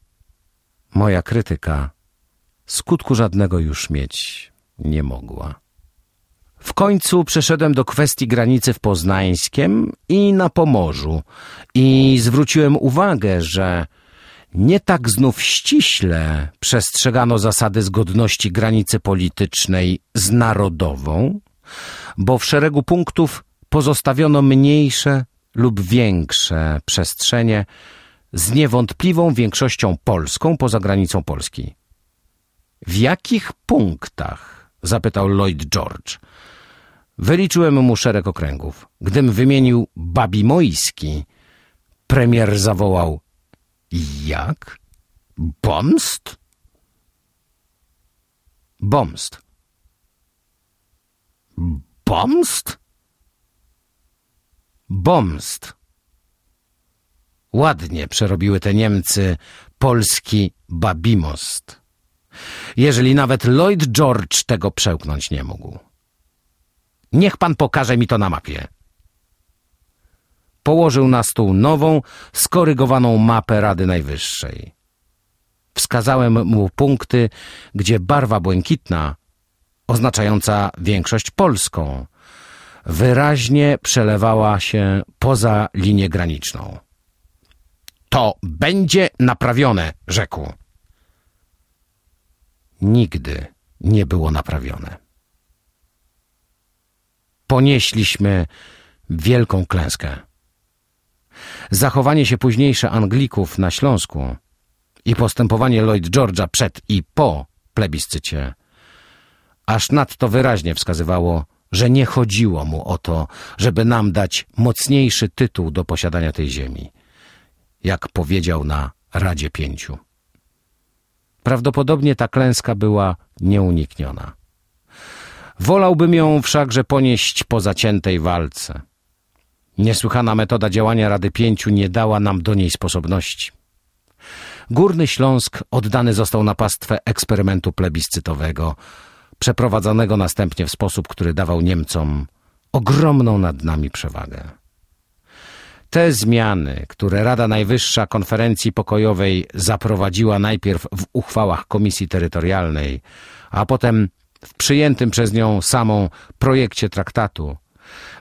moja krytyka skutku żadnego już mieć nie mogła. W końcu przeszedłem do kwestii granicy w Poznańskiem i na Pomorzu i zwróciłem uwagę, że nie tak znów ściśle przestrzegano zasady zgodności granicy politycznej z narodową, bo w szeregu punktów pozostawiono mniejsze lub większe przestrzenie z niewątpliwą większością polską poza granicą Polski. W jakich punktach? zapytał Lloyd George. Wyliczyłem mu szereg okręgów. Gdym wymienił Babimojski, premier zawołał Jak? Bomst? Bomst. Bomst? Bomst. Ładnie przerobiły te Niemcy polski Babimost. Jeżeli nawet Lloyd George tego przełknąć nie mógł. Niech pan pokaże mi to na mapie. Położył na stół nową, skorygowaną mapę Rady Najwyższej. Wskazałem mu punkty, gdzie barwa błękitna, oznaczająca większość polską, wyraźnie przelewała się poza linię graniczną. To będzie naprawione, rzekł. Nigdy nie było naprawione. Ponieśliśmy wielką klęskę. Zachowanie się późniejsze Anglików na Śląsku i postępowanie Lloyd George'a przed i po plebiscycie aż nadto wyraźnie wskazywało, że nie chodziło mu o to, żeby nam dać mocniejszy tytuł do posiadania tej ziemi, jak powiedział na Radzie Pięciu. Prawdopodobnie ta klęska była nieunikniona. Wolałbym ją wszakże ponieść po zaciętej walce. Niesłychana metoda działania Rady Pięciu nie dała nam do niej sposobności. Górny Śląsk oddany został na pastwę eksperymentu plebiscytowego, przeprowadzonego następnie w sposób, który dawał Niemcom ogromną nad nami przewagę. Te zmiany, które Rada Najwyższa Konferencji Pokojowej zaprowadziła najpierw w uchwałach Komisji Terytorialnej, a potem w przyjętym przez nią samą projekcie traktatu,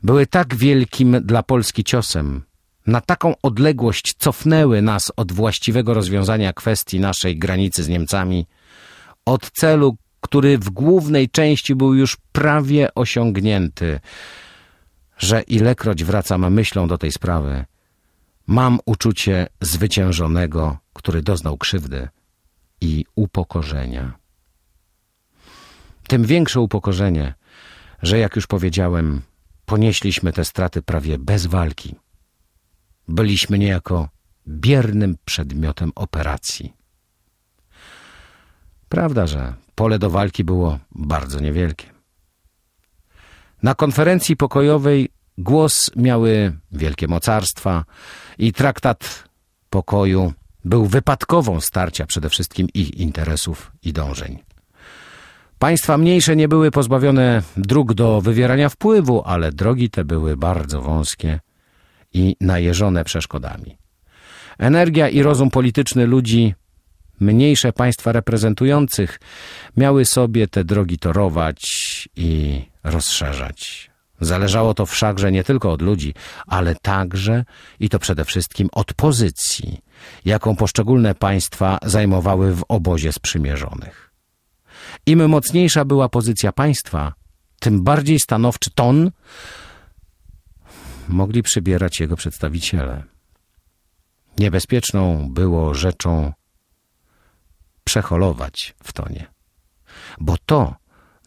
były tak wielkim dla Polski ciosem, na taką odległość cofnęły nas od właściwego rozwiązania kwestii naszej granicy z Niemcami, od celu, który w głównej części był już prawie osiągnięty, że ilekroć wracam myślą do tej sprawy, mam uczucie zwyciężonego, który doznał krzywdy i upokorzenia. Tym większe upokorzenie, że jak już powiedziałem, ponieśliśmy te straty prawie bez walki. Byliśmy niejako biernym przedmiotem operacji. Prawda, że pole do walki było bardzo niewielkie. Na konferencji pokojowej głos miały wielkie mocarstwa i traktat pokoju był wypadkową starcia przede wszystkim ich interesów i dążeń. Państwa mniejsze nie były pozbawione dróg do wywierania wpływu, ale drogi te były bardzo wąskie i najeżone przeszkodami. Energia i rozum polityczny ludzi mniejsze państwa reprezentujących miały sobie te drogi torować i rozszerzać. Zależało to wszakże nie tylko od ludzi, ale także i to przede wszystkim od pozycji, jaką poszczególne państwa zajmowały w obozie sprzymierzonych. Im mocniejsza była pozycja państwa, tym bardziej stanowczy ton mogli przybierać jego przedstawiciele. Niebezpieczną było rzeczą przeholować w tonie, bo to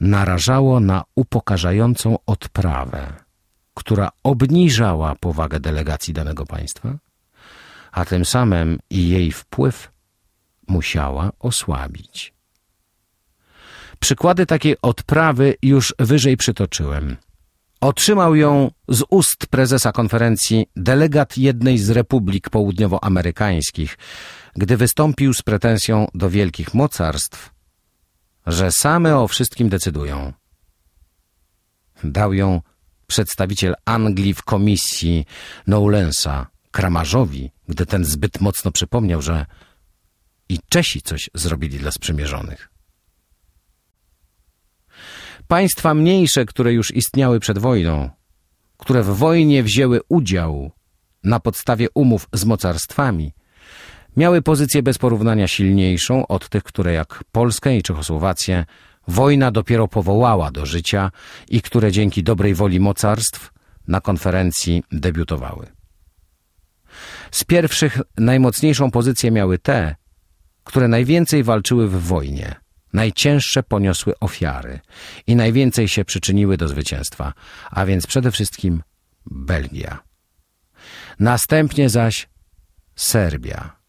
narażało na upokarzającą odprawę, która obniżała powagę delegacji danego państwa, a tym samym i jej wpływ musiała osłabić. Przykłady takiej odprawy już wyżej przytoczyłem. Otrzymał ją z ust prezesa konferencji delegat jednej z republik południowoamerykańskich, gdy wystąpił z pretensją do wielkich mocarstw, że same o wszystkim decydują. Dał ją przedstawiciel Anglii w komisji Knowlensa Kramarzowi, gdy ten zbyt mocno przypomniał, że i Czesi coś zrobili dla sprzymierzonych. Państwa mniejsze, które już istniały przed wojną, które w wojnie wzięły udział na podstawie umów z mocarstwami, miały pozycję bez porównania silniejszą od tych, które jak Polskę i Czechosłowację wojna dopiero powołała do życia i które dzięki dobrej woli mocarstw na konferencji debiutowały. Z pierwszych najmocniejszą pozycję miały te, które najwięcej walczyły w wojnie najcięższe poniosły ofiary i najwięcej się przyczyniły do zwycięstwa, a więc przede wszystkim Belgia. Następnie zaś Serbia.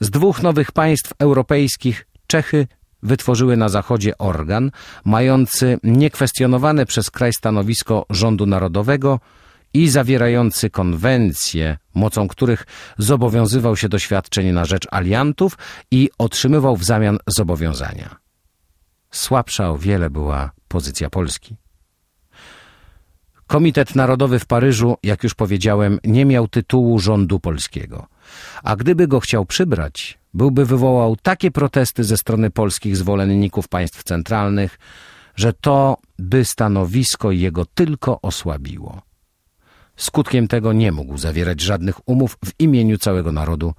Z dwóch nowych państw europejskich Czechy wytworzyły na Zachodzie organ mający niekwestionowane przez kraj stanowisko rządu narodowego i zawierający konwencje, mocą których zobowiązywał się do świadczeń na rzecz aliantów i otrzymywał w zamian zobowiązania. Słabsza o wiele była pozycja Polski. Komitet Narodowy w Paryżu, jak już powiedziałem, nie miał tytułu rządu polskiego. A gdyby go chciał przybrać, byłby wywołał takie protesty ze strony polskich zwolenników państw centralnych, że to by stanowisko jego tylko osłabiło. Skutkiem tego nie mógł zawierać żadnych umów w imieniu całego narodu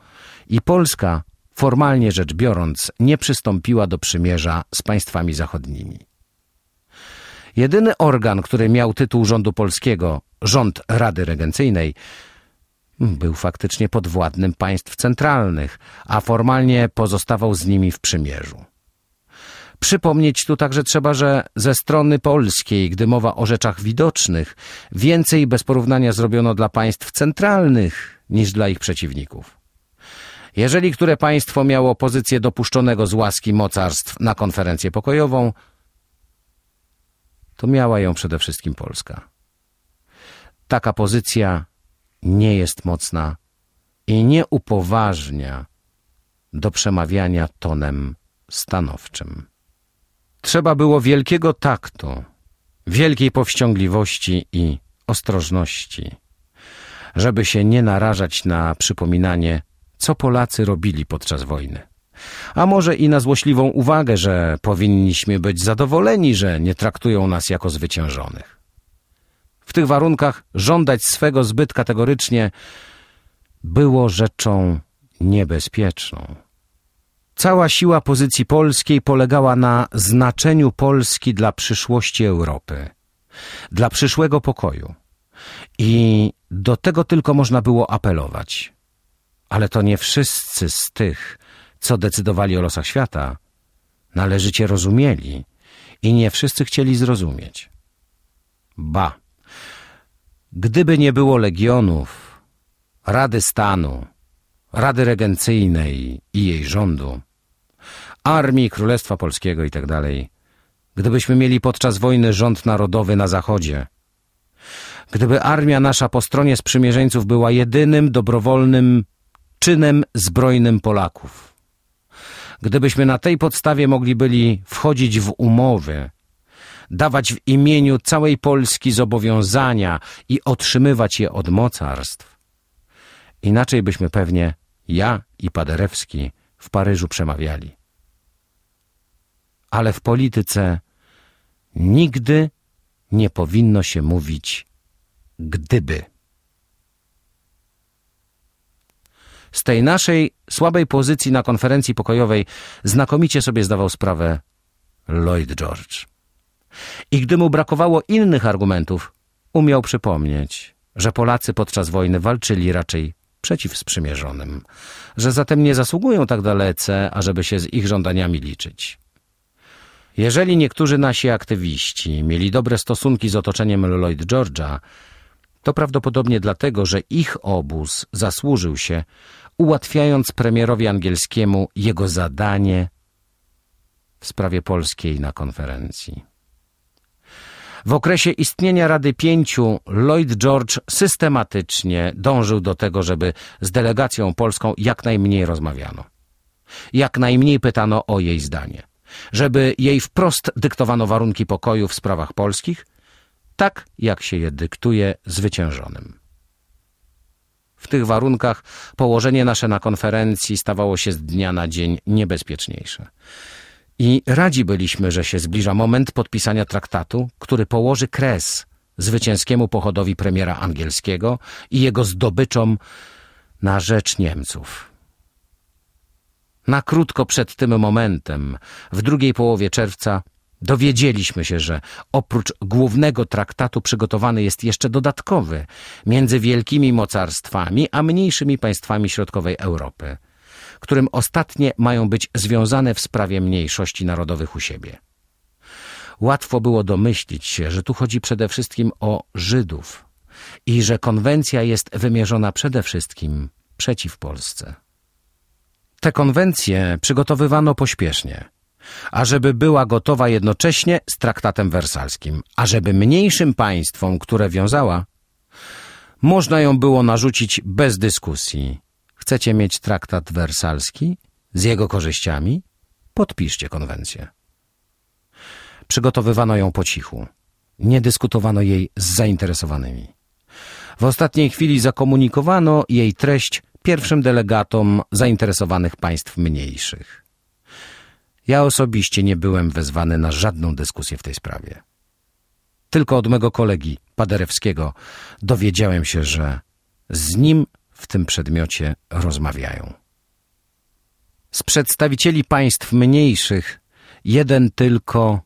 i Polska, formalnie rzecz biorąc, nie przystąpiła do przymierza z państwami zachodnimi. Jedyny organ, który miał tytuł rządu polskiego, rząd Rady Regencyjnej, był faktycznie podwładnym państw centralnych, a formalnie pozostawał z nimi w przymierzu. Przypomnieć tu także trzeba, że ze strony polskiej, gdy mowa o rzeczach widocznych, więcej bez porównania zrobiono dla państw centralnych niż dla ich przeciwników. Jeżeli które państwo miało pozycję dopuszczonego z łaski mocarstw na konferencję pokojową, to miała ją przede wszystkim Polska. Taka pozycja nie jest mocna i nie upoważnia do przemawiania tonem stanowczym. Trzeba było wielkiego taktu, wielkiej powściągliwości i ostrożności, żeby się nie narażać na przypominanie, co Polacy robili podczas wojny. A może i na złośliwą uwagę, że powinniśmy być zadowoleni, że nie traktują nas jako zwyciężonych. W tych warunkach żądać swego zbyt kategorycznie było rzeczą niebezpieczną. Cała siła pozycji polskiej polegała na znaczeniu Polski dla przyszłości Europy, dla przyszłego pokoju. I do tego tylko można było apelować. Ale to nie wszyscy z tych, co decydowali o losach świata, należycie rozumieli i nie wszyscy chcieli zrozumieć. Ba, gdyby nie było legionów, Rady Stanu, Rady Regencyjnej i jej rządu, armii Królestwa Polskiego itd., tak gdybyśmy mieli podczas wojny rząd narodowy na Zachodzie, gdyby armia nasza po stronie sprzymierzeńców była jedynym dobrowolnym czynem zbrojnym Polaków, gdybyśmy na tej podstawie mogli byli wchodzić w umowy, dawać w imieniu całej Polski zobowiązania i otrzymywać je od mocarstw, inaczej byśmy pewnie, ja i Paderewski, w Paryżu przemawiali. Ale w polityce nigdy nie powinno się mówić gdyby. Z tej naszej słabej pozycji na konferencji pokojowej znakomicie sobie zdawał sprawę Lloyd George. I gdy mu brakowało innych argumentów, umiał przypomnieć, że Polacy podczas wojny walczyli raczej przeciw sprzymierzonym, że zatem nie zasługują tak dalece, ażeby się z ich żądaniami liczyć. Jeżeli niektórzy nasi aktywiści mieli dobre stosunki z otoczeniem Lloyd George'a, to prawdopodobnie dlatego, że ich obóz zasłużył się, ułatwiając premierowi angielskiemu jego zadanie w sprawie polskiej na konferencji. W okresie istnienia Rady Pięciu Lloyd George systematycznie dążył do tego, żeby z delegacją polską jak najmniej rozmawiano. Jak najmniej pytano o jej zdanie. Żeby jej wprost dyktowano warunki pokoju w sprawach polskich, tak jak się je dyktuje zwyciężonym. W tych warunkach położenie nasze na konferencji stawało się z dnia na dzień niebezpieczniejsze. I radzi byliśmy, że się zbliża moment podpisania traktatu, który położy kres zwycięskiemu pochodowi premiera angielskiego i jego zdobyczom na rzecz Niemców. Na krótko przed tym momentem, w drugiej połowie czerwca, dowiedzieliśmy się, że oprócz głównego traktatu przygotowany jest jeszcze dodatkowy między wielkimi mocarstwami a mniejszymi państwami środkowej Europy – którym ostatnie mają być związane w sprawie mniejszości narodowych u siebie. Łatwo było domyślić się, że tu chodzi przede wszystkim o Żydów i że konwencja jest wymierzona przede wszystkim przeciw Polsce. Te konwencje przygotowywano pośpiesznie, ażeby była gotowa jednocześnie z traktatem wersalskim, ażeby mniejszym państwom, które wiązała, można ją było narzucić bez dyskusji. Chcecie mieć traktat wersalski z jego korzyściami? Podpiszcie konwencję. Przygotowywano ją po cichu. Nie dyskutowano jej z zainteresowanymi. W ostatniej chwili zakomunikowano jej treść pierwszym delegatom zainteresowanych państw mniejszych. Ja osobiście nie byłem wezwany na żadną dyskusję w tej sprawie. Tylko od mego kolegi Paderewskiego dowiedziałem się, że z nim w tym przedmiocie rozmawiają. Z przedstawicieli państw mniejszych jeden tylko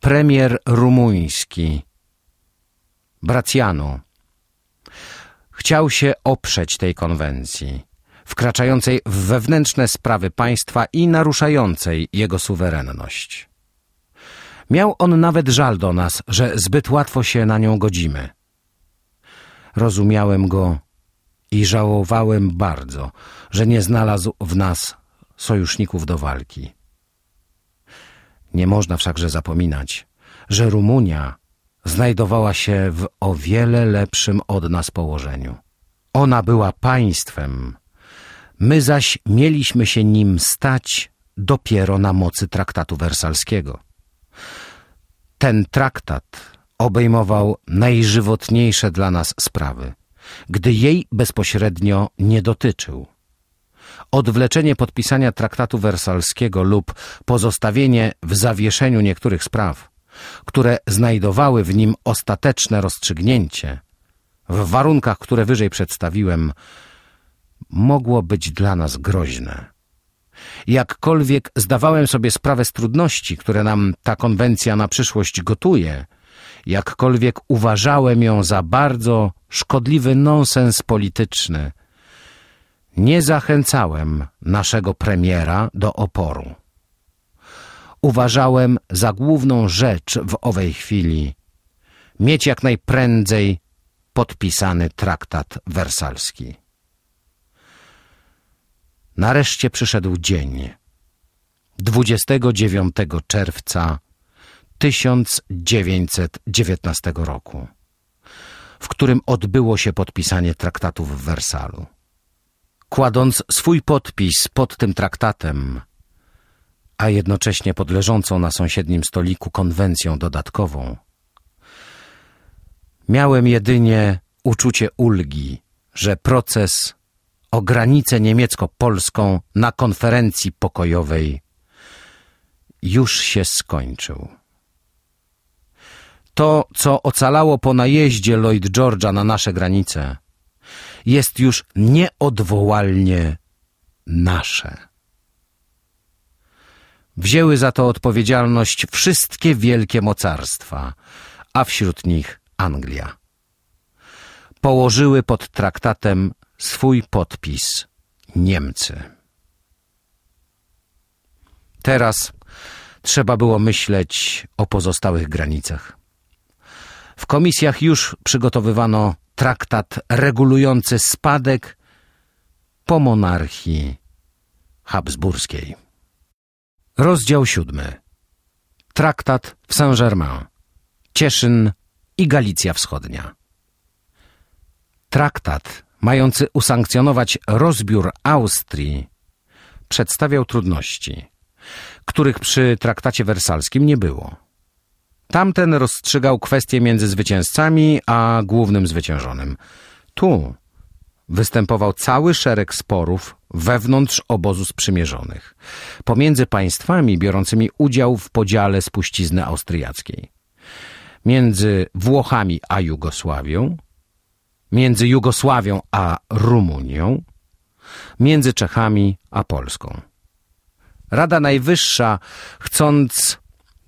premier rumuński, Bracjano, chciał się oprzeć tej konwencji, wkraczającej w wewnętrzne sprawy państwa i naruszającej jego suwerenność. Miał on nawet żal do nas, że zbyt łatwo się na nią godzimy. Rozumiałem go i żałowałem bardzo, że nie znalazł w nas sojuszników do walki. Nie można wszakże zapominać, że Rumunia znajdowała się w o wiele lepszym od nas położeniu. Ona była państwem, my zaś mieliśmy się nim stać dopiero na mocy traktatu wersalskiego. Ten traktat obejmował najżywotniejsze dla nas sprawy, gdy jej bezpośrednio nie dotyczył. Odwleczenie podpisania traktatu wersalskiego lub pozostawienie w zawieszeniu niektórych spraw które znajdowały w nim ostateczne rozstrzygnięcie, w warunkach, które wyżej przedstawiłem, mogło być dla nas groźne. Jakkolwiek zdawałem sobie sprawę z trudności, które nam ta konwencja na przyszłość gotuje, jakkolwiek uważałem ją za bardzo szkodliwy nonsens polityczny, nie zachęcałem naszego premiera do oporu uważałem za główną rzecz w owej chwili mieć jak najprędzej podpisany traktat wersalski. Nareszcie przyszedł dzień 29 czerwca 1919 roku, w którym odbyło się podpisanie traktatu w Wersalu. Kładąc swój podpis pod tym traktatem, a jednocześnie podleżącą na sąsiednim stoliku konwencją dodatkową. Miałem jedynie uczucie ulgi, że proces o granicę niemiecko-polską na konferencji pokojowej już się skończył. To, co ocalało po najeździe Lloyd George'a na nasze granice, jest już nieodwołalnie nasze. Wzięły za to odpowiedzialność wszystkie wielkie mocarstwa, a wśród nich Anglia. Położyły pod traktatem swój podpis Niemcy. Teraz trzeba było myśleć o pozostałych granicach. W komisjach już przygotowywano traktat regulujący spadek po monarchii habsburskiej. Rozdział siódmy. Traktat w Saint-Germain. Cieszyn i Galicja Wschodnia. Traktat mający usankcjonować rozbiór Austrii przedstawiał trudności, których przy traktacie wersalskim nie było. Tamten rozstrzygał kwestie między zwycięzcami a głównym zwyciężonym. Tu występował cały szereg sporów wewnątrz obozu sprzymierzonych, pomiędzy państwami biorącymi udział w podziale spuścizny austriackiej, między Włochami a Jugosławią, między Jugosławią a Rumunią, między Czechami a Polską. Rada Najwyższa, chcąc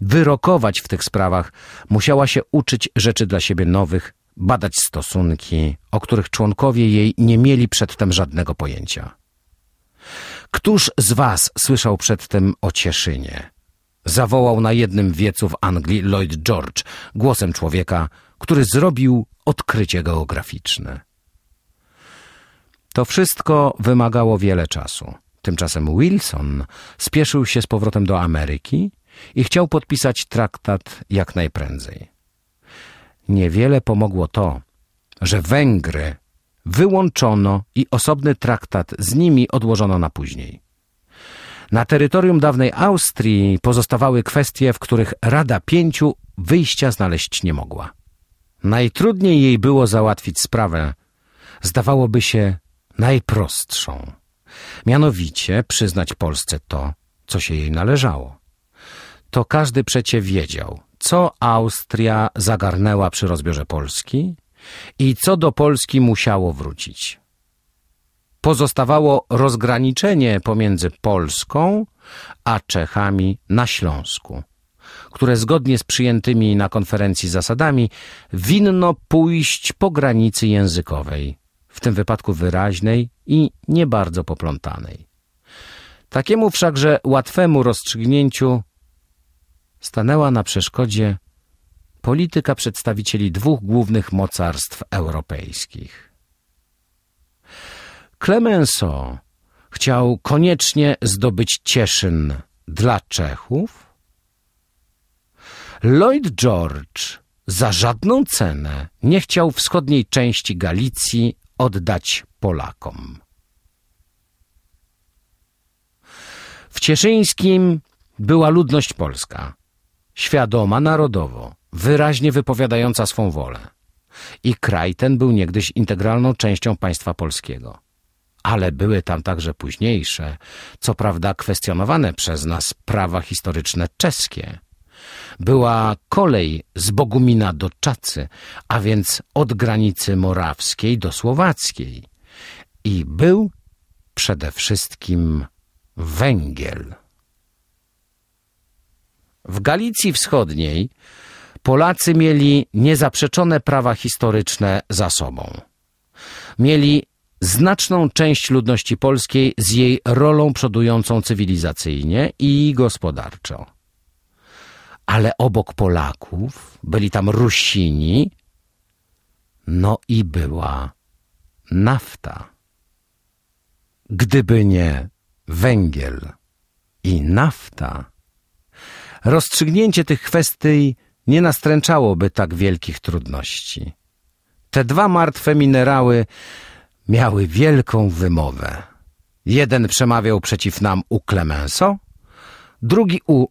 wyrokować w tych sprawach, musiała się uczyć rzeczy dla siebie nowych, badać stosunki, o których członkowie jej nie mieli przedtem żadnego pojęcia. Któż z was słyszał przedtem o Cieszynie? Zawołał na jednym wiecu w Anglii Lloyd George, głosem człowieka, który zrobił odkrycie geograficzne. To wszystko wymagało wiele czasu. Tymczasem Wilson spieszył się z powrotem do Ameryki i chciał podpisać traktat jak najprędzej. Niewiele pomogło to, że Węgry wyłączono i osobny traktat z nimi odłożono na później. Na terytorium dawnej Austrii pozostawały kwestie, w których Rada Pięciu wyjścia znaleźć nie mogła. Najtrudniej jej było załatwić sprawę, zdawałoby się, najprostszą. Mianowicie przyznać Polsce to, co się jej należało. To każdy przecie wiedział, co Austria zagarnęła przy rozbiorze Polski i co do Polski musiało wrócić. Pozostawało rozgraniczenie pomiędzy Polską a Czechami na Śląsku, które zgodnie z przyjętymi na konferencji zasadami winno pójść po granicy językowej, w tym wypadku wyraźnej i nie bardzo poplątanej. Takiemu wszakże łatwemu rozstrzygnięciu stanęła na przeszkodzie polityka przedstawicieli dwóch głównych mocarstw europejskich. Clemenceau chciał koniecznie zdobyć Cieszyn dla Czechów. Lloyd George za żadną cenę nie chciał wschodniej części Galicji oddać Polakom. W Cieszyńskim była ludność polska, świadoma narodowo, wyraźnie wypowiadająca swą wolę. I kraj ten był niegdyś integralną częścią państwa polskiego. Ale były tam także późniejsze, co prawda kwestionowane przez nas prawa historyczne czeskie. Była kolej z Bogumina do Czacy, a więc od granicy morawskiej do słowackiej. I był przede wszystkim węgiel. W Galicji Wschodniej Polacy mieli niezaprzeczone prawa historyczne za sobą. Mieli znaczną część ludności polskiej z jej rolą przodującą cywilizacyjnie i gospodarczo. Ale obok Polaków byli tam Rusini, no i była nafta. Gdyby nie węgiel i nafta, rozstrzygnięcie tych kwestii nie nastręczałoby tak wielkich trudności. Te dwa martwe minerały miały wielką wymowę. Jeden przemawiał przeciw nam u Clemenceau, drugi u